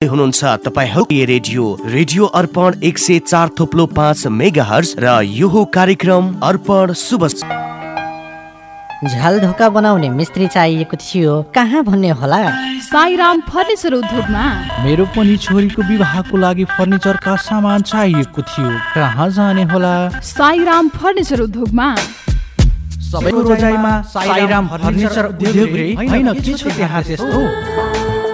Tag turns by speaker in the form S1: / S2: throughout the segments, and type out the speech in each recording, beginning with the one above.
S1: हुनुहुन्छ तपाईँहरू radio. Radio अर्पण एक सय चार थोप्लो पाँच मेगा हर्स र यो कार्यक्रम अर्पण शुभ
S2: झ्याल ढोका बनाउने मिस्त्री चाहिएको थियो। कहाँ भन्ने होला?
S3: साईराम फर्निचर उद्योगमा।
S4: मेरो पनि छोरीको विवाहको लागि फर्निचरका सामान चाहिएको थियो। कहाँ जाने होला?
S3: साईराम फर्निचर उद्योगमा।
S4: सबैको रोजाइमा साईराम फर्निचर उद्योग रे। होइन के छ त्यहाँ त्यस्तो?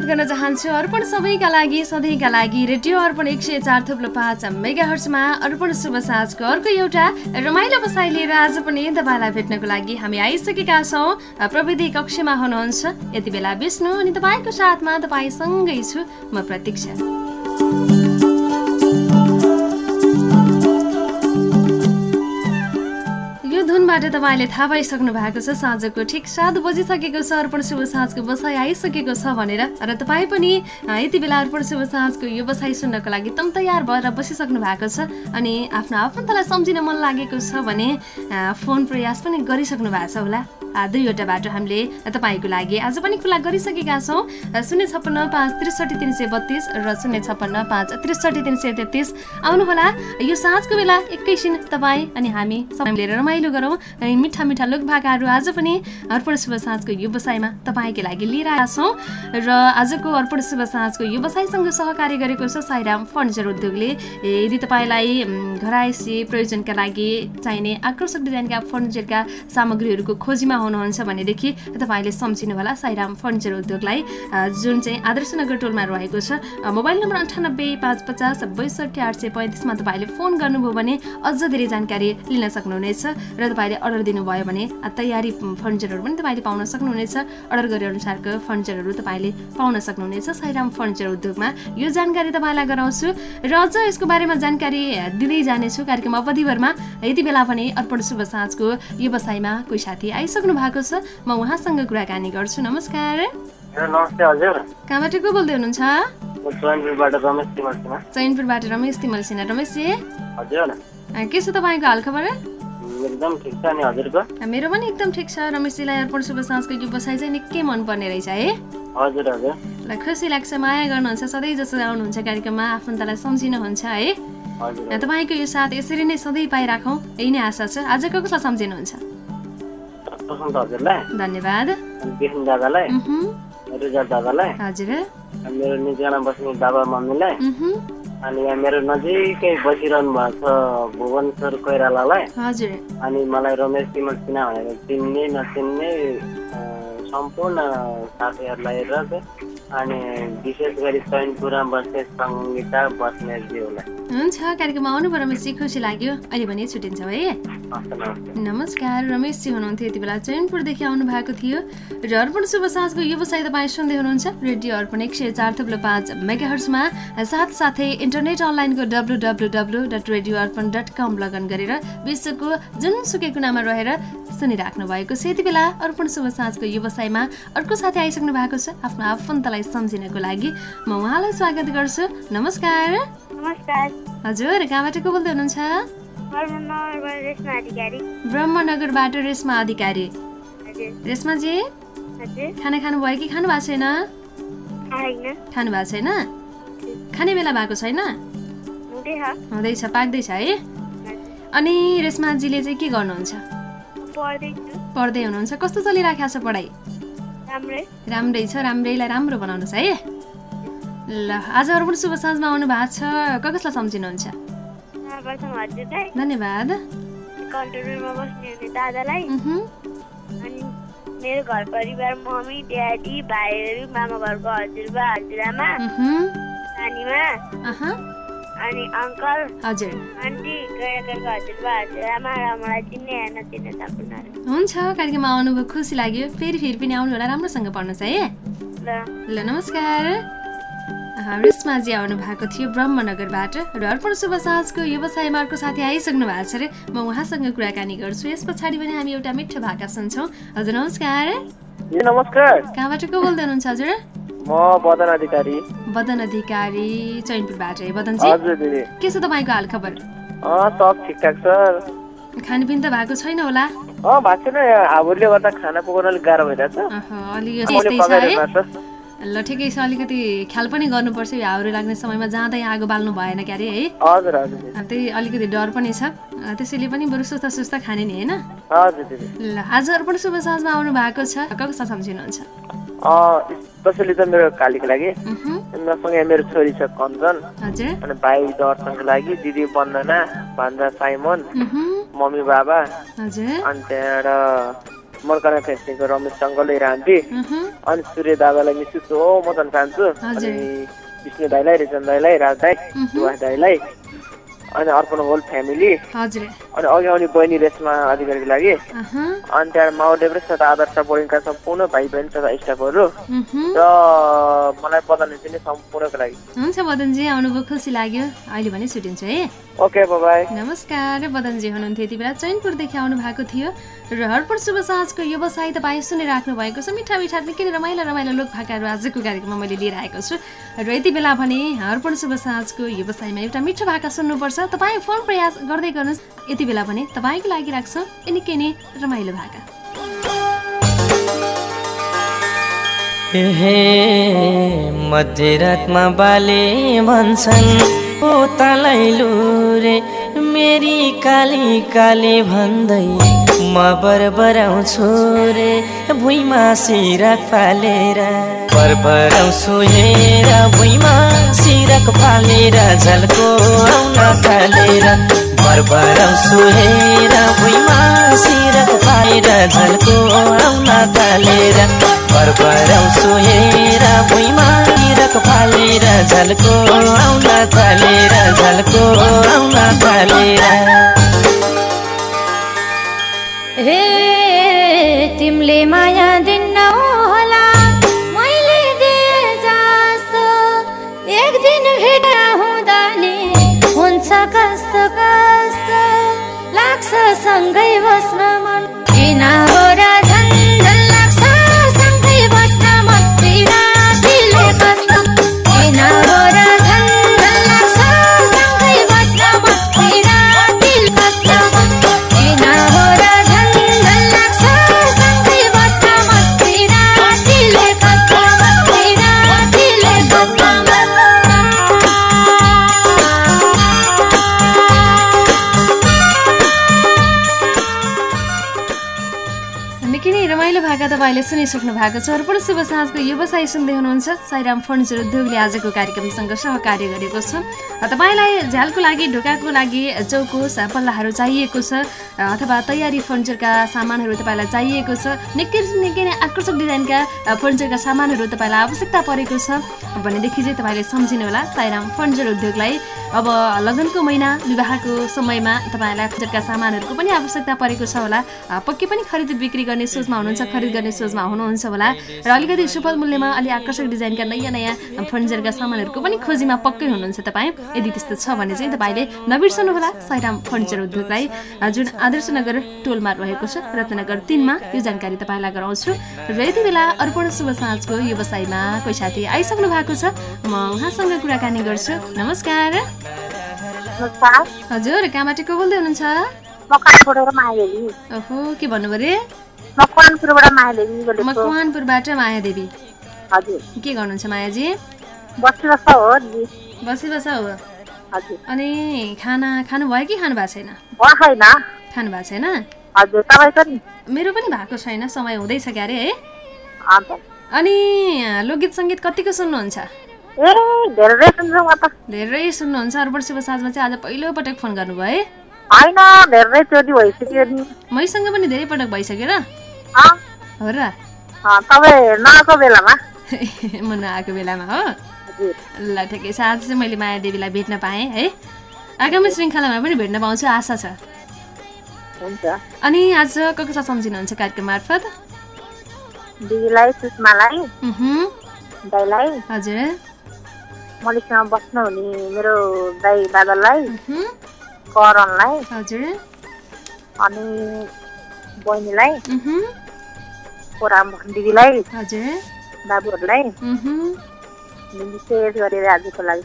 S5: स्वागत गर्न चाहन्छु अर्पण सबैका लागि सधैँका लागि रेडियो अर्पण एक सय चार थुप्रो पाँच मेगा हर्समा अर्पण शुभ साँझको अर्को एउटा रमाइलो बसाइ लिएर आज पनि तपाईँलाई भेट्नको लागि हामी आइसकेका छौँ। प्रविधि कक्षमा हुनुहुन्छ। यति बेला विष्णु अनि तपाईँको साथमा तपाईँसँगै छु। म प्रतीक्षा। धुनबाट तपाईँले थाहा पाइसक्नु भएको छ साँझको ठिक सात बजिसकेको छ अर्पण शुभ साँझको बसाइ आइसकेको छ भनेर। र तपाईँ पनि यति बेला अर्पण शुभ साँझको यो बसाइ सुन्नको लागि तम तयार भएर बसिसक्नु भएको छ अनि आफ्नो आफन्तलाई सम्झिन मन लागेको छ भने फोन प्रयास पनि गरिसक्नु भएको छ होला। दुईवटा बाटो हामीले तपाईँको लागि आज पनि खुला गरिसकेका छौँ। शून्य छप्पन्न पाँच त्रिसठी तिन सय बत्तिस र शून्य छप्पन्न पाँच त्रिसठी तिन सय तेत्तिस। आउनुहोला यो साँझको बेला एकैछिन तपाईँ अनि हामी समय लिएर रमाइलो गरौँ अनि मिठा मिठा लोक भाकाहरू आज पनि अर्पण शुभ साँझको व्यवसायमा तपाईँको लागि लिएर आएका छौँ। र आजको अर्पण शुभ साँझको व्यवसायसँग सहकारी गरेको छ साईराम फर्निचर उद्योगले। यदि तपाईँलाई घरायसी प्रयोजनका लागि चाहिने आकर्षक डिजाइनका फर्निचरका सामग्रीहरूको खोजीमा हुनुहुन्छ भनेदेखि तपाईँले सम्झिनु होला साईराम फर्निचर उद्योगलाई। जुन चाहिँ आदर्श नगर टोलमा रहेको छ मोबाइल नम्बर अन्ठानब्बे पाँच पचास बैसठी आठ सय पैँतिसमा तपाईँले फोन गर्नुभयो भने अझ धेरै जानकारी लिन सक्नुहुनेछ र तपाईँले अर्डर दिनुभयो भने तयारी फर्निचरहरू पनि तपाईँले पाउन सक्नुहुनेछ। अर्डर गरे अनुसारको फर्निचरहरू तपाईँले पाउन सक्नुहुनेछ साईराम फर्निचर उद्योगमा। यो जानकारी तपाईँलाई गराउँछु र अझ यसको बारेमा जानकारी दिँदै जानेछु कार्यक्रम अवधिभरमा। यति बेला पनि अर्पण शुभ साँझको व्यवसायमा कोही साथी आइसक्नु आइसक्नु भएको छ। म उहाँसँग कुराकानी गर्छु। नमस्कार।
S6: नमस्ते हजुर।
S5: कहाँबाट को बोल्दै हुनुहुन्छ? चैनपुरबाट रमेश तिमल सिन्हा। रमेशजी के छ तपाईँको हालखबर मेरो पनि एकदम ठिक छ। रमेशजीलाई अर्पण शुभ साँझको यो बसाइ चाहिँ निकै मनपर्ने रहेछ है।
S6: हजुर हजुर।
S5: ल खुसी लाग्छ माया गर्नुहुन्छ सधैँ जसो आउनुहुन्छ कार्यक्रममा। आफन्तलाई सम्झिनुहुन्छ है। तपाईँको यो साथ यसरी नै सधैँ पाइराखौँ। यही नै आशा छ। आज कसलाई सम्झिनुहुन्छ? धन्यवाद।
S6: दादालाई? रिजा दादालाई?
S5: हजुर।
S6: मेरो निजना बस्ने बाबा मम्मीलाई? अनि यहाँ मेरो नजिकै बसिरहनु भएको छ भुवनेश्वर कोइरालालाई।
S5: हजुर।
S6: अनि मलाई रमेश तिमल सिन्हा भनेर चिन्ने नचिन्ने सम्पूर्ण साथीहरूलाई र अनि विशेष गरी चैनपुरमा बस्ने सङ्गीता बस्नेतज्यूलाई
S5: हुन्छ कार्यक्रममा आउनुभयो रमेशजी खुसी लाग्यो। अहिले भने छुट्टिन्छ है? नमस्कार रमेशजी हुनुहुन्थ्यो यति बेला। चैनपुरदेखि आउनु भएको थियो। र अर्पण शुभ साँझको व्यवसाय तपाईँ सुन्दै हुनुहुन्छ। रेडियो अर्पण एक सय चार थुप्रो पाँच मेगाहर्समा साथसाथै इन्टरनेट अनलाइनको W W W dot radio Arpan dot com login गरेर विश्वको जुनसुकै कुनामा रहेर सुनिराख्नु भएको छ। यति बेला अर्पण शुभ साँझको व्यवसायमा अर्को साथी आइसक्नु भएको छ। आफ्नो आफन्तलाई सम्झिनको लागि म उहाँलाई स्वागत गर्छु। नमस्कार। हजुर कहाँबाट को बोल्दै हुनुहुन्छ? ब्रह्मनगरबाट रेशमा अधिकारी। रेशमाजी खाना खानुभयो कि खानु भएको छैन? खानु भएको छैन? खाने बेला भएको छैन? हुँदैछ पाक्दैछ है? अनि रेशमाजीले चाहिँ के गर्नुहुन्छ? पढ्दै हुनुहुन्छ। कस्तो चलिरहेको छ पढाइ? राम्रै छ राम्रैलाई राम्रो बनाउनुहोस् है। ल आज अरू पनि शुभ साँझमा आउनु भएको छ कसलाई सम्झिनुहुन्छ? धन्यवाद।
S7: दादालाई। अनि मेरो घर परिवार मम्मी ड्याडी भाइहरू मामा घरको हजुरबा हजुरआमा नानीमा अनि अङ्कल
S5: हजुर।
S7: आन्टी गैरागरको हजुरबा हजुरआमा र मलाई चिन्ने या नचिन्ने सम्पूर्णहरू।
S5: हुन्छ कार्यक्रममा आउनुभयो खुसी लाग्यो। फेरि फेरि पनि आउनु होला राम्रोसँग पढ्नुहोस् है।
S7: ल।
S5: ल नमस्कार। रिस्माजी आउनु भएको थियो ब्रह्मनगरबाट र अर्पण शुभ साँझको व्यवसायमा अर्को साथी आइसक्नु भएको छ अरे म उहाँसँग कुराकानी गर्छु। यस पछाडि पनि हामी एउटा मिठो भाका सुन्छौँ। हजुर नमस्कार।
S6: नमस्कार।
S5: कहाँबाट को बोल्दै हुनुहुन्छ हजुर?
S6: म बदन अधिकारी।
S5: बदन अधिकारी चैनपुरबाट बदनजी। के छ तपाईँको हाल खबर?
S6: सब ठिकठाक छ
S5: खानपिन त भएको छैन होला?
S6: भएको छैन। हावाले गर्दा खाना पकाउन अलिक गाह्रो भइरहेछ।
S5: ल ठिकै छ अलिकति ख्याल पनि गर्नुपर्छ यो हाउरे लाग्ने समयमा जाँदै आगो बाल्नु भएन क्यारे है?
S6: हजुर हजुर
S5: त्यही अलिकति डर पनि छ। त्यसैले पनि बरु सुस्ता सुस्ता खाने नि होइन? ल आज अर्पण शुभ साँझमा आउनु भएको छ। कसलाई सम्झिनुहुन्छ?
S6: स्पेसली त मेरो कालीको लागि। मसँग मेरो छोरी छ कञ्चन अनि भाइ दर्शनको लागि दिदी वन्दना भान्जा साइमन मम्मी बाबा। अनि त्यहाँबाट मर्काना फेस्टिङको रमेश सङ्गल
S5: उहुँ,
S6: अनि सूर्य दादालाई मिस सो म त चाहन्छु
S5: हजुर।
S6: अनि विष्णु दाईलाई रिजन दाईलाई राज दाई सुभाष दाईलाई अनि अर्पण होल फ्यामिली। अनि अघि आउने बहिनी रेशमा अधिकारीको लागि। अनि त्यहाँबाट माउन्ट एभरेस्ट तथा आदर्श बोर्डिङका सम्पूर्ण भाइ बहिनी तथा स्टाफहरू। र मलाई बदन दिने सम्पूर्णको लागि।
S5: हुन्छ बदनजी आउनुभयो खुसी लाग्यो। अहिले भने छुट्टिन्छु है।
S6: ओके
S5: नमस्कार बदनजी हुनुहुन्थ्यो यति बेला चैनपुरदेखि आउनु भएको थियो र हरपट शुभ साँझको व्यवसाय तपाईँ सुनिराख्नु भएको छ। मिठा मिठा निकै नै रमाइलो रमाइलो लोक भाकाहरू आजको कार्यक्रममा मैले लिएर आएको छु। र यति बेला भने हरपट शुभ साँझको व्यवसायमा एउटा मिठो भाका सुन्नुपर्छ। तपाईँ फोन प्रयास गर्दै गर्नुहोस्। यति बेला भने तपाईँको लागि राख्छौँ निकै नै रमाइलो भाका।
S8: हे मध्यरातमा बाले भन्छन् ओ तलाई लुरे मेरी काली काली भन्दै म बरबराउँछु रे भुइँमा सिरक फालेर। बरबराउँछु हेर भुइँमा सिरक फालेर झल्को आउन थालेर। बरबराउँछु हेर भुइँमा सिरक फालेर झल्को आउन थालेर बरबराउँछु हेर भुइँमा सिरक फालेर झल्को आउन थालेर झल्को आउन थालेर।
S9: हे तिमीले माया दिन्न होला मैले दिए जस्तो एक दिन भेट हुँदा नि हुन्छ कस्तो कस्तो। लाग्छ सँगै बस्न मन किन
S5: रमाइलो भाका तपाईँले सुनिसक्नु भएको छ। अर्पण शुभ साँझको व्यवसाय सुन्दै हुनुहुन्छ। साईराम फर्निचर उद्योगले आजको कार्यक्रमसँग सहकार्य गरेको छ। तपाईँलाई झ्यालको लागि ढोकाको लागि चौकोस पल्लाहरू चाहिएको छ अथवा तयारी फर्निचरका सामानहरू तपाईँलाई चाहिएको छ। निकै निकै नै आकर्षक डिजाइनका फर्निचरका सामानहरू तपाईँलाई आवश्यकता परेको छ। भनेदेखि चाहिँ तपाईँले सम्झिनु होला साईराम फर्निचर उद्योगलाई अब लगनको महिना विवाहको समयमा तपाईँलाई फर्निचरका सामानहरूको पनि आवश्यकता परेको छ होला। पक्कै पनि खरिद बिक्री गर्ने सोचमा हुनुहुन्छ खरिद गर्ने सोचमा हुनुहुन्छ होला। र अलिकति सुपथ मूल्यमा अलिक आकर्षक डिजाइनका नयाँ नयाँ फर्निचरका सामानहरूको पनि खोजीमा पक्कै हुनुहुन्छ तपाईँ। यदि त्यस्तो छ भने चाहिँ तपाईँले नबिर्सनु होला साईराम फर्निचर उद्योगलाई। जुन आदर्श नगर टोलमा रहेको छ रत्नगर तिनमा यो जानकारी तपाईँलाई गराउँछु। र यति बेला अर्पण शुभ साँझको व्यवसायमा कोही साथी आइसक्नु भएको छ म उहाँसँग कुराकानी गर्छु। नमस्कार। हजुर कहाँबाट को बोल्दै हुनुहुन्छ? ओहो के भन्नुभयो अरे
S7: म कानपुरबाट मायादेवी। हजुर।
S5: के गर्नुहुन्छ मायाजी?
S7: बसी
S5: बसी बस हो। अनि खाना खानुभयो कि खानु भएको छैन। खानु भएको छैन मेरो पनि भएको छैन समय हुँदैछ क्यारे है? अनि लोकगीत सङ्गीत कतिको सुन्नुहुन्छ?
S10: धेरै
S5: सुन्नुहुन्छ अर्पण शुभ साँझमा चाहिँ आज पहिलो पटक फोन गर्नुभयो है? मैसँग पनि धेरै पटक भइसक्यो र? हो र
S10: तपाईँ नआएको बेलामा
S5: म नआएको बेलामा हो ल ठिकै छ आज चाहिँ मैले माया देवीलाई भेट्न पाएँ है आगामी श्रृङ्खलामा पनि भेट्न पाउँछु आशा छ
S10: हुन्छ
S5: अनि आज को को साथ सम्झिनुहुन्छ कार्यक्रम मार्फत
S10: दिदीलाई सुषमालाई दाईलाई
S5: हजुर
S10: मलिकसँग बस्नुहुने मेरो दाई
S5: उहुँ,
S10: करणलाई
S5: हजुर
S10: अनि बहिनीलाई कोराम दिदीलाई बाबुहरूलाई। विशेष गरेर आजको लागि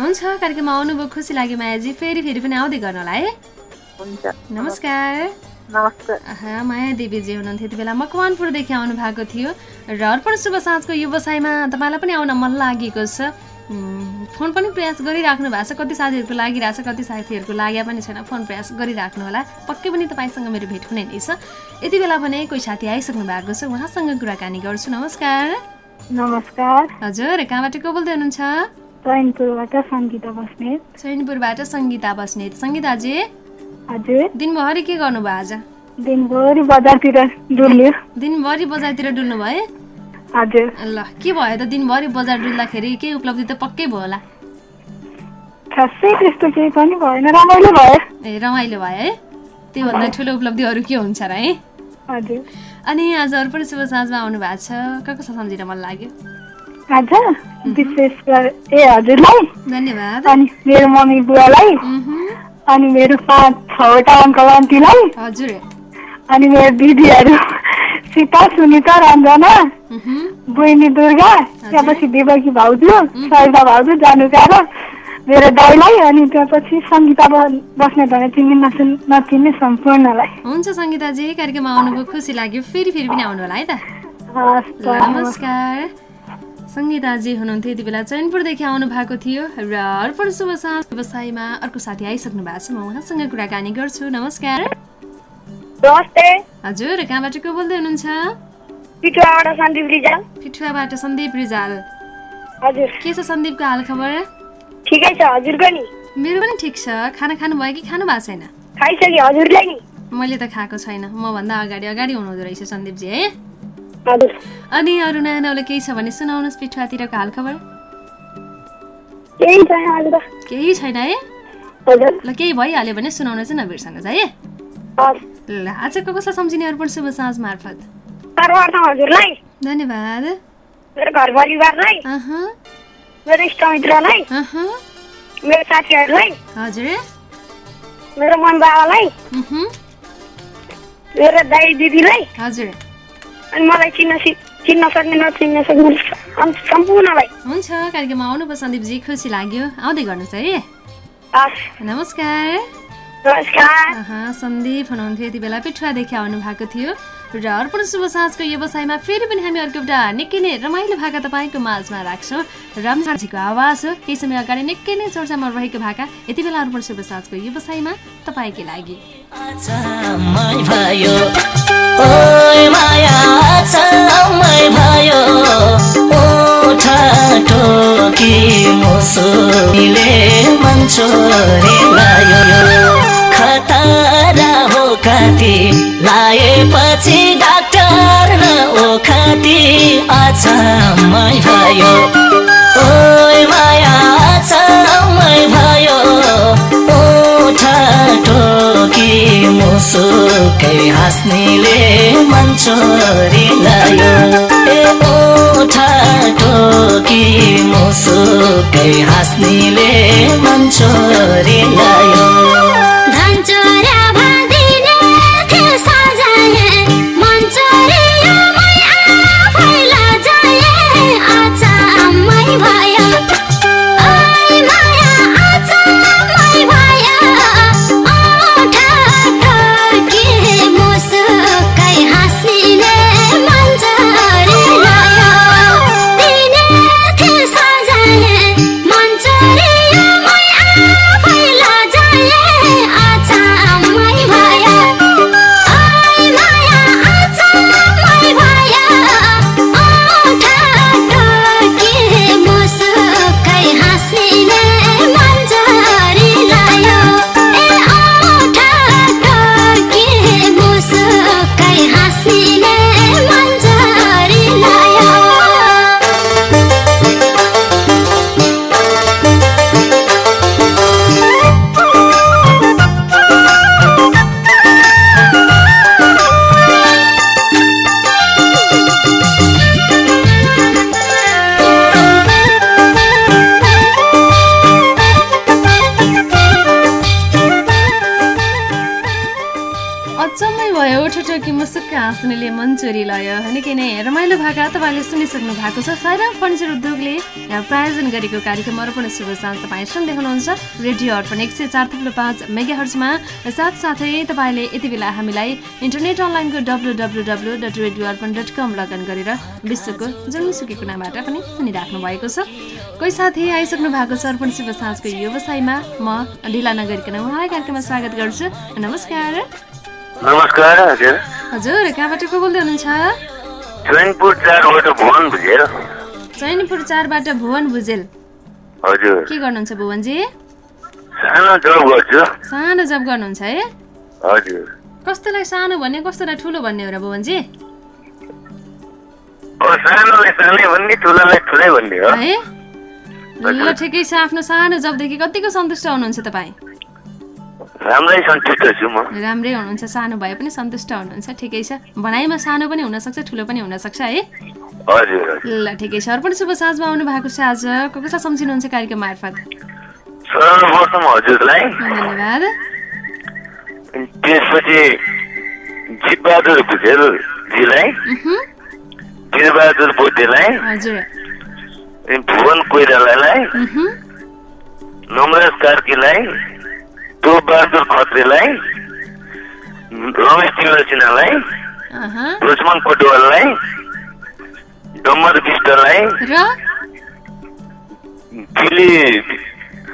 S5: हुन्छ कार्यक्रममा आउनुभयो खुसी लाग्यो मायाजी फेरि फेरि पनि आउँदै गर्नु होला है
S10: हुन्छ.
S5: नमस्कार माया देवीजी हुनुहुन्थ्यो त्यति बेला मकवानपुरदेखि आउनु भएको थियो र अर्पण शुभ साँझको व्यवसायमा तपाईँलाई पनि आउन मन लागेको छ फोन पनि प्रयास गरिराख्नु भएको छ। कति साथीहरूको लागिरहेछ कति साथीहरूको लाग्या पनि छैन। फोन प्रयास गरिराख्नु होला। पक्कै पनि तपाईँसँग मेरो भेट हुने नै छ यति बेला भने कोही साथी आइसक्नु भएको छ। उहाँसँग कुराकानी गर्छु। नमस्कार।
S10: नमस्कार।
S5: हजुर कहाँबाट को बोल्दै हुनुहुन्छ?
S10: चैनपुरबाट सङ्गीता बस्नेत।
S5: चैनपुरबाट सङ्गीता बस्नेत। सङ्गीताजी
S10: हजुर।
S5: दिनभरि के गर्नुभयो आज?
S10: दिनभरि बजारतिर डुल्यो
S5: दिनभरि बजारतिर डुल्नु भयो ल के भयो त? दिनभरि बजार डुल्दाखेरि केही उपलब्धि त पक्कै भयो होला।
S10: खासै त्यस्तो केही पनि भएन रमाइलो भयो।
S5: ए रमाइलो भयो है? त्योभन्दा ठुलो उपलब्धिहरू के हुन्छ र है?
S10: हजुर।
S5: अनि आज अर्पण शुभ साँझमा आउनु भएको छ। को कसो सम्झिन मन लाग्यो?
S10: आज? विशेष गरी ए हजुरलाई
S5: धन्यवाद।
S10: अनि मेरो मम्मी बुवालाई। अनि मेरो पाँच छवटा अङ्कल आन्टीलाई।
S5: हजुर।
S10: अनि मेरो दिदीहरू। सीता सुनिता रञ्जना। बहिनी दुर्गा त्यहाँपछि देवकी भाउजू सरिता भाउजू जानुका र मेरो दाइलाई अनि त्यहाँपछि सङ्गीता बस्ने भने चिन्ने नसुन नचिन्ने सम्पूर्णलाई।
S5: हुन्छ सङ्गीताजी कार्यक्रममा आउनुभयो खुसी लाग्यो फेरि फेरि पनि आउनु होला है त? नमस्कार। सङ्गीताजी हुनुहुन्थ्यो यति बेला चैनपुरदेखि आउनु भएको थियो र अर्पण शुभ साँझ। व्यवसायमा अर्को साथी आइसक्नु भएको छ म उहाँसँग कुराकानी गर्छु नमस्कार।
S10: नमस्ते।
S5: हजुर कहाँबाट को बोल्दै हुनुहुन्छ?
S10: पिठुवाबाट सन्दीप रिजाल।
S5: पिठुवाबाट सन्दीप रिजाल।
S10: हजुर।
S5: के छ सन्दीपको हाल खबर?
S10: ठिकै छ हजुरको नि
S5: मेरो पनि ठिक छ। खाना खानुभयो कि खानु भएको छैन?
S10: खाइसक्यो हजुरलाई नि।
S5: मैले त खाएको छैन। मभन्दा अगाडि अगाडि हुनुहुँदो रहेछ सन्दीपजी है?
S10: हजुर।
S5: अनि अरू नयाँ नौलो केही छ भने सुनाउनुहोस् पिठुवातिरको हाल खबर।
S10: केही छैन हजुर
S5: केही छैन है? ल केही भइहाल्यो भने सुनाउनु चाहिँ नबिर्सनुहोस् है? ल आजको कसलाई सम्झिने अर्पण शुभ साँझ मार्फत।
S10: सर्वप्रथम हजुरलाई।
S5: धन्यवाद।
S10: मेरो घर परिवारलाई मेरो इष्टमित्रलाई मेरो साथीहरूलाई
S5: हजुर।
S10: मेरो मम बाबालाई मेरो दाई दिदीलाई
S5: हजुर।
S10: अनि मलाई चिन्न चिन्न सक्ने नचिन्न सक्ने सम्- सम्पूर्णलाई।
S5: हुन्छ कार्यक्रममा आउनुभयो सन्दीपजी खुसी लाग्यो। आउँदै गर्नुहोस् है। नमस्कार।
S10: नमस्कार।
S5: सन्दीप हुनुहुन्थ्यो यति बेला पिठुवादेखि आउनु भएको थियो। र अर्पण शुभ साँझको व्यवसायमा फेरि पनि हामी अर्को एउटा निकै नै रमाइलो भाका तपाईँको माझमा राख्छौँ। रामसाजीको आवाज हो। केही समय अगाडि निकै नै चर्चामा रहेको भाका। यति बेला अर्पण शुभ साँझको व्यवसायमा तपाईँकै लागि।
S11: माया खतरा हो कति लाएपछि डाक्टर न ओखति अचम्मै भयो। ओइ माया अचम्मै भयो। ओठ टोकी मुसुकै हाँस्नेले मन छोरी लायो। ए ओठ टोकी मुसुकै हाँस्नेले मन छोरी लायो।
S5: कि मुसुक्क हाँस्नुले मन चोरी लयो। निकै नै? रमाइलो भाका तपाईँले सुनिसक्नु भएको छ। साइराम फर्निचर उद्योगले प्रायोजन गरेको कार्यक्रम अर्पण शुभ साँझ। तपाईँ सुन्दै हुनुहुन्छ रेडियो अर्पण एक सय चार थुप्रो पाँच मेगा हर्चमा साथसाथै तपाईँले यति बेला हामीलाई इन्टरनेट अनलाइनको W W W dot radio Arpan dot com login गरेर विश्वको जुनसुकै कुनाबाट पनि सुनिराख्नु भएको छ। कोही साथी आइसक्नु भएको छ अर्पण शुभ साँझको व्यवसायमा। म ढिला नगरिकन उहाँलाई कार्यक्रममा स्वागत गर्छु। नमस्कार।
S6: नमस्कार हजुर।
S5: हजुर कहाँबाट को बोल्दै हुनुहुन्छ?
S6: चैनपुर चारबाट भुवन बुझेर
S5: चैनपुर चारबाट भुवन भुजेल।
S6: हजुर।
S5: के गर्नुहुन्छ भुवनजी?
S6: सानो जब गर्छु।
S5: सानो जब गर्नुहुन्छ है?
S6: हजुर।
S5: कस्तोलाई सानो भन्ने कस्तोलाई ठुलो भन्ने हो र भुवनजी?
S6: सानोलाई सानै भन्ने ठुलोलाई ठुलै भन्ने हो।
S5: है? ल ठिकै छ आफ्नो सानो जबदेखि कतिको सन्तुष्ट हुनुहुन्छ तपाईँ?
S6: राम्रै सन्तुष्ट छु म।
S5: राम्रै हुनुहुन्छ सानो भए पनि सन्तुष्ट हुनुहुन्छ ठिकै छ। भनाइमा सानो पनि हुनसक्छ ठुलो पनि हुनसक्छ है?
S6: हजुर
S5: ल ठिकै छ। अर्पण शुभ साँझमा आउनु भएको छ आज। को कसलाई सम्झिनुहुन्छ कार्यक्रम मार्फत?
S6: सर्वप्रथम हजुरलाई
S5: धन्यवाद।
S6: त्यसपछि जीवबहादुर भुजेलजीलाई वीरबहादुर बोटेलाई
S5: हजुर।
S6: भुवन कोइरालालाई नमराज कार्कीलाई टोपबहादुर खत्रीलाई रमेश तिमल सिन्हालाई लक्ष्मण पटुवाललाई डम्बर विष्टलाई
S5: र?
S6: दिली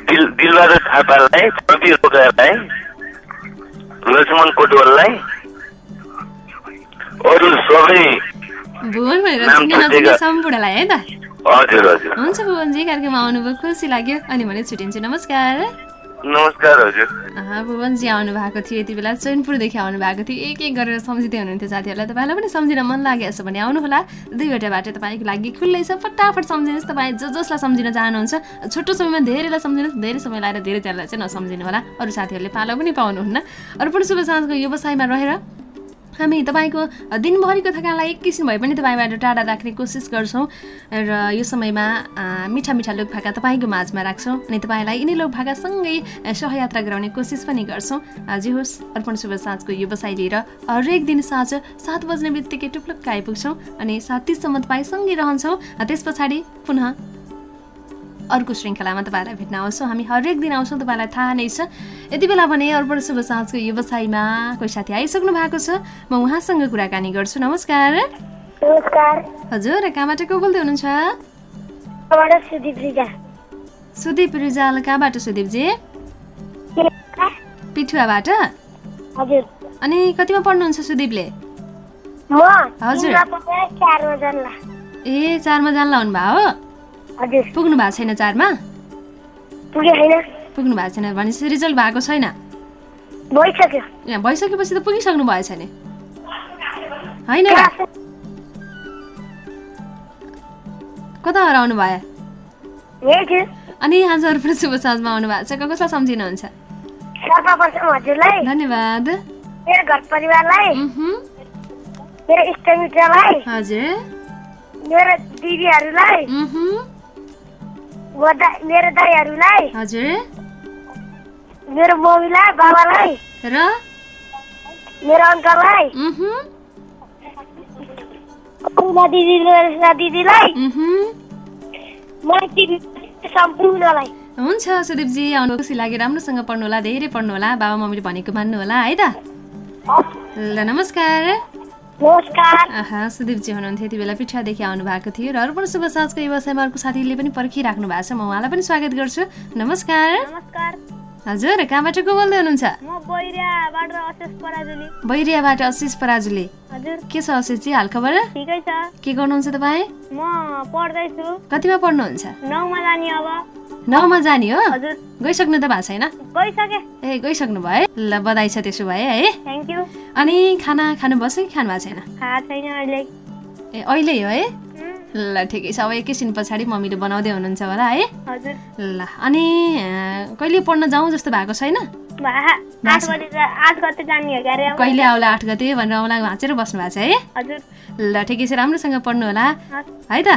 S6: दिल दिलबहादुर थापालाई छवि रोकालाई लक्ष्मण कोटवाललाई अरू सबै।
S5: सम्पूर्णलाई है त?
S6: हजुर हजुर।
S5: हुन्छ भुवनजी कार्यक्रममा आउनुभयो खुसी लाग्यो अनि भने छुट्टिन्छु। नमस्कार।
S6: नमस्कार हजुर।
S5: भुवनजी आउनु भएको थियो यति बेला। चैनपुरदेखि आउनु भएको थियो। एक एक गरेर सम्झिँदै हुनुहुन्थ्यो साथीहरूलाई। तपाईँलाई पनि सम्झिन मन लागेको छ भने। आउनुहोला। दुईवटा बाटो तपाईँको लागि खुल्लै छ। फटाफट सम्झिनुहोस्। तपाईँ ज जसलाई सम्झिन चाहनुहुन्छ छोटो समयमा धेरैलाई सम्झिनुहोस्। धेरै समय लगाएर धेरैजनालाई चाहिँ नसम्झिनु होला अरू साथीहरूले पालो पनि पाउनुहुन्न। अर्पण शुभ साँझको व्यवसायमा रहेर हामी तपाईँको दिनभरिको थकानलाई एक किसिम भए पनि तपाईँबाट टाढा राख्ने कोसिस गर्छौँ र यो समयमा मिठा मिठा लोकभाका तपाईँको माझमा राख्छौँ अनि तपाईँलाई यिनै लोकभाकासँगै सहयात्रा गराउने कोसिस पनि गर्छौँ। जे होस् अर्पण शुभ साँझको व्यवसाय लिएर हरेक दिन साँझ सात बज्ने बित्तिकै टुप्लुक्क आइपुग्छौँ अनि सात तिससम्म तपाईँसँगै रहन्छौँ। त्यस पछाडि पुनः अर्को श्रृङ्खलामा तपाईँलाई भेट्न आउँछौँ। हामी हरेक दिन आउँछौँ तपाईँलाई थाहा नै छ। यति बेला भने अर्पण शुभ साँझको व्यवसायमा कोही साथी आइसक्नु भएको छ। म उहाँसँग कुराकानी गर्छु। नमस्कार। हजुर कहाँबाट को बोल्दै हुनुहुन्छ?
S10: सुदीप रिजा।
S5: सुदीप रिजाल कहाँबाट सुदीपजी पिठुवाबाट। अनि कतिमा पढ्नुहुन्छ सुदीपले? हजुर। ए चारमा जानला हुनुभयो? पुग्नु भएको छैन चारमा? पुग्नु भएको छैन भनेपछि रिजल्ट भएको छैन। भइसकेपछि त पुगिसक्नु भएछ नि। होइन? कता हराउनु भयो? अनि अर्पण शुभ साँझमा आउनु भएको छ। कसलाई सम्झिनुहुन्छ? धन्यवाद।
S10: मेरो घर परिवारलाई। मेरो इष्टमित्रलाई।
S5: हजुर।
S10: मेरो दिदीहरूलाई। मेरो दाईहरूलाई
S5: हजुर।
S10: मेरो मम्मीलाई बाबालाई
S5: र?
S10: मेरो अङ्कललाई दिदीलाई सम्पूर्णलाई।
S5: हुन्छ सुदीपजी आउनु खुसी लाग्यो राम्रोसँग पढ्नु होला धेरै पढ्नु होला बाबा मम्मीले भनेको मान्नु होला है त? ल नमस्कार। आहा सुदीपजी हुनुहुन्थ्यो। यति बेला पिठुवादेखि आउनु भएको थियो र अर्पण शुभ साँझको व्यवसायमा अर्को साथीले पनि पर्खिराख्नु भएको छ। म उहाँलाई पनि स्वागत गर्छु। नमस्कार।
S10: नमस्कार।
S5: हजुर कहाँबाट को बोल्दै हुनुहुन्छ
S10: बैरियाबाट अशेष पराजुली।
S5: के छ अशिषजी हालखबर के गर्नुहुन्छ तपाईँ? कतिमा पढ्नुहुन्छ?
S10: नौमा जाने
S5: हो? गइसक्नु त भएको छैन। ए गइसक्नु भयो है। ल बधाई छ त्यसो भए है। अनि खाना खानुभएको छ कि खानु भएको छैन? ए अहिले हो है? ल ठिकै छ। अब एकैछिन पछाडि मम्मीले बनाउँदै हुनुहुन्छ होला है? ल अनि कहिले पढ्न जाउँ जस्तो भएको छैन। कहिले आउला आठ गते भनेर औँला भाँचेर बस्नु भएको छ है? ल ठिकै छ राम्रोसँग पढ्नु होला। है त?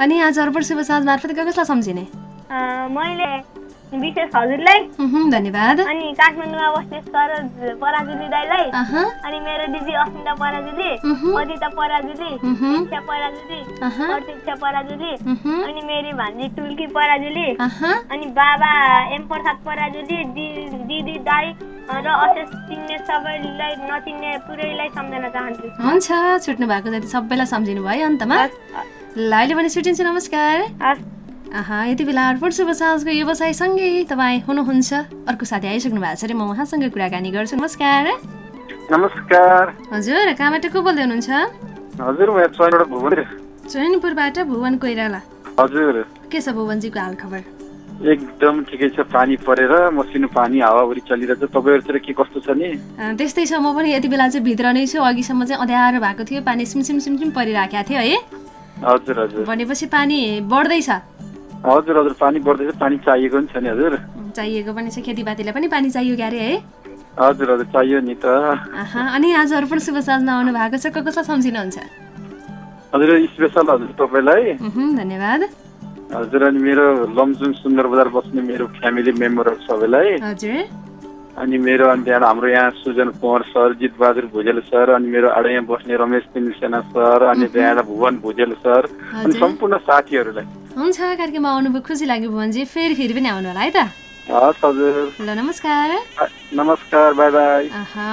S5: अनि आज अर्पण शुभ साँझ मार्फत कसलाई सम्झिने?
S10: मैले
S12: विशेष हजुरलाई
S5: धन्यवाद।
S12: अनि काठमाडौँमा बस्ने सरोज पराजुली दाईलाई। अनि मेरो दिदी अस्मिता पराजुली। अदिता पराजुली। शिक्षा पराजुली प्रतीक्षा पराजुली अनि मेरी भान्जी टुल्की पराजुली अनि बाबा एम प्रसाद पराजुली दिदी दाई र अशेष चिन्ने सबैलाई नचिन्ने पुरैलाई सम्झन चाहन्छु।
S5: हुन्छ छुट्नु भएको जति सबैलाई सम्झिनु भयो अन्तमा। ल अहिले भने छुट्टिन्छु नमस्कार।
S12: हस्।
S5: आहा यति बेला अर्पण शुभ साँझको व्यवसायसँगै तपाईँ हुनुहुन्छ। अर्को साथी आइसक्नु भएको छ अरे म उहाँसँग कुराकानी गर्छु। नमस्कार।
S13: नमस्कार।
S5: हजुर कहाँबाट को बोल्दै हुनुहुन्छ?
S13: हजुर म भुवन।
S5: भुवन कोइराला।
S13: हजुर।
S5: के छ भुवनजीको हाल खबर
S13: एकदम ठिकै छ पानी परेर मसिनो पानी हावाहुरी चलिरहेछ। तपाईँहरूतिर के कस्तो छ नि?
S5: त्यस्तै छ म पनि यति बेला चाहिँ भित्र नै छु। अघिसम्म चाहिँ अँध्यारो भएको थियो। पानी सिमसिम सिमसिम परिराखेको थियो है।
S13: हजुर हजुर।
S5: भनेपछि पानी बढ्दैछ।
S13: हजुर हजुर पानी बढ्दैछ पानी चाहिएको नि छ नि हजुर।
S5: चाहिएको पनि छ खेतीपातीलाई पनि पानी चाहियो क्यारे है?
S13: हजुर हजुर चाहियो नि त।
S5: अनि आज अर्पण शुभ साँझमा आउनु भएको छ कसलाई सम्झिनुहुन्छ?
S13: हजुर स्पेसल हजुर तपाईँलाई।
S5: धन्यवाद।
S13: हजुर अनि मेरो लमजुङ सुन्दर बजार बस्ने मेरो फ्यामिली मेम्बरहरू सबैलाई।
S5: हजुर।
S13: अनि मेरो अनि त्यहाँ हाम्रो यहाँ सुजन कुँवर सर जितबहादुर भुजेल सर अनि मेरो आडे यहाँ बस्ने रमेश तिमिल सेना सर अनि त्यहाँ भुवन भुजेल सर अनि। सम्पूर्ण साथीहरूलाई।
S5: हुन्छ कार्यक्रममा आउनुभयो खुसी लाग्यो भुवनजी फेरि फेरि पनि आउनु होला है त?
S13: हस् हजुर।
S5: ल नमस्कार।
S13: नमस्कार बाई बाई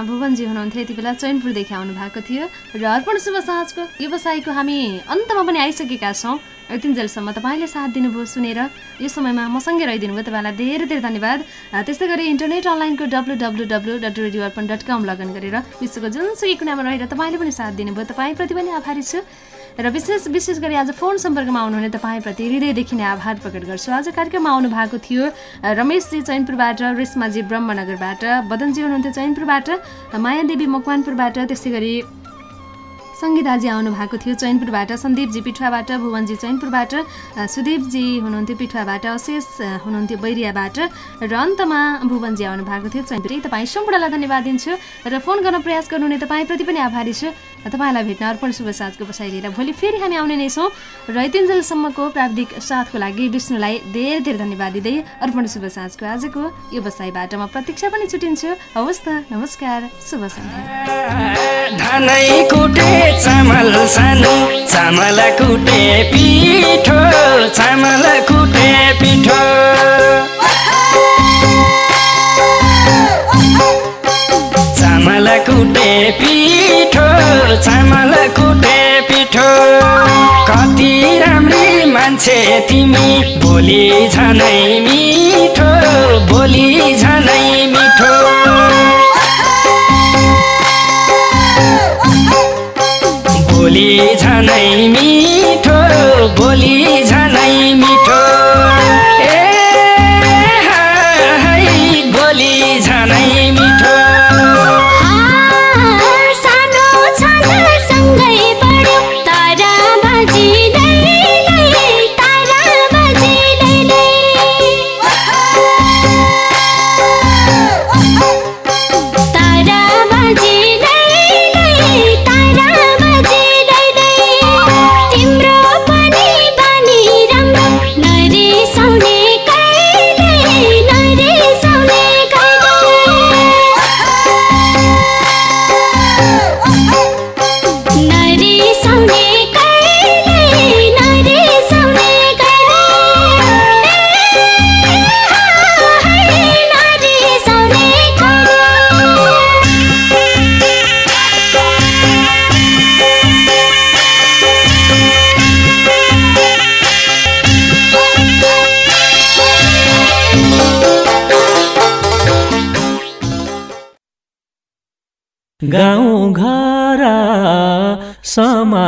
S5: भुवनजी हुनुहुन्थ्यो यति बेला चैनपुरदेखि आउनु भएको थियो। र अर्पण शुभ साँझको व्यवसायको हामी अन्तमा पनि आइसकेका छौँ। यतिन्जेलसम्म तपाईँले साथ दिनुभयो सुनेर। यो समयमा मसँगै रहिदिनु भयो तपाईँलाई धेरै धेरै धन्यवाद। त्यस्तै गरी इन्टरनेट अनलाइनको W W W dot radio Arpan dot com login गरेर विश्वको जुनसुकै कुनामा रहेर तपाईँले पनि साथ दिनुभयो। तपाईँप्रति पनि आभारी छु। र विशेष विशेष गरी आज फोन सम्पर्कमा आउनुहुने तपाईँप्रति हृदयदेखि नै आभार प्रकट गर्छु। आज कार्यक्रममा आउनु भएको थियो रमेशजी चैनपुरबाट रेशमाजी ब्रह्मनगरबाट बदनजी हुनुहुन्थ्यो चैनपुरबाट मायादेवी मकवानपुरबाट त्यस्तै गरी सङ्गीताजी आउनु भएको थियो चैनपुरबाट सन्दीपजी पिठुवाबाट भुवनजी चैनपुरबाट सुदीपजी हुनुहुन्थ्यो पिठुवाबाट अशेष हुनुहुन्थ्यो बैरियाबाट र अन्तमा भुवनजी आउनु भएको थियो चैनपुरी तपाईँ सम्पूर्णलाई धन्यवाद दिन्छु र फोन गर्न प्रयास गर्नुहुने तपाईँप्रति पनि आभारी छु। तपाईँलाई भेट्न अर्पण शुभ साँझको बसाइ लिएर भोलि फेरि हामी आउने नै छौँ र यतिन्जेलसम्मको प्राविधिक साथको लागि विष्णुलाई धेरै धेरै धन्यवाद दिँदै अर्पण शुभ साँझको आजको यो बसाइबाट म प्रतीक्षा पनि छुटिन्छु। हवस् त नमस्कार शुभ सन्ध्या।
S14: चामल कुटे पिठो चामल कुटे पिठो। कति राम्री मान्छे तिमी बोली झनै मिठो बोली झनै मिठो। बोली झनै मिठो बोली झनै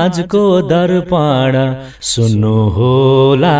S8: समाजको दर्पण सुन्नु होला